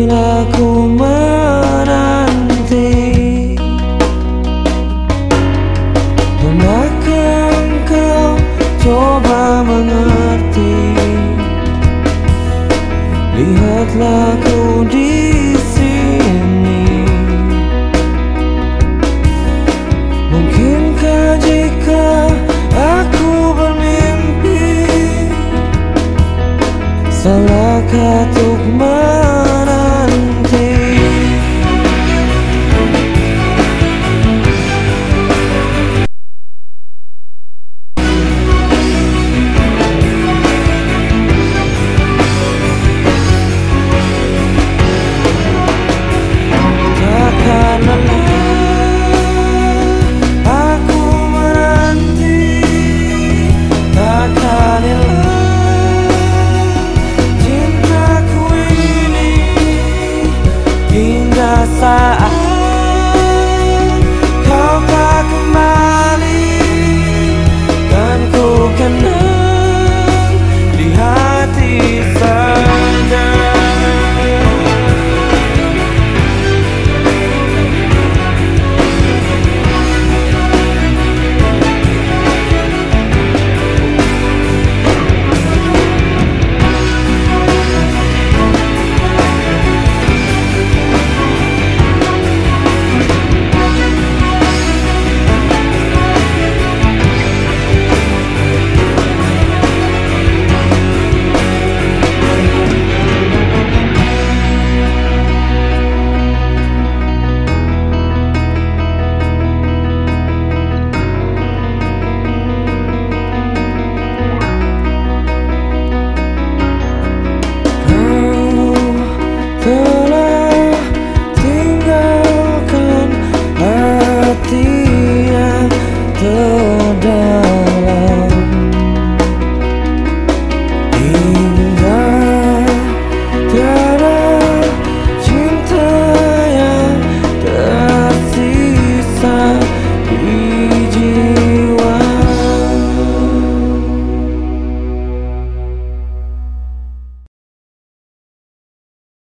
bila menanti Memakan kau coba mengerti? Lihatlah ku di sini. Mungkinkah jika aku bermimpi Salahkah untuk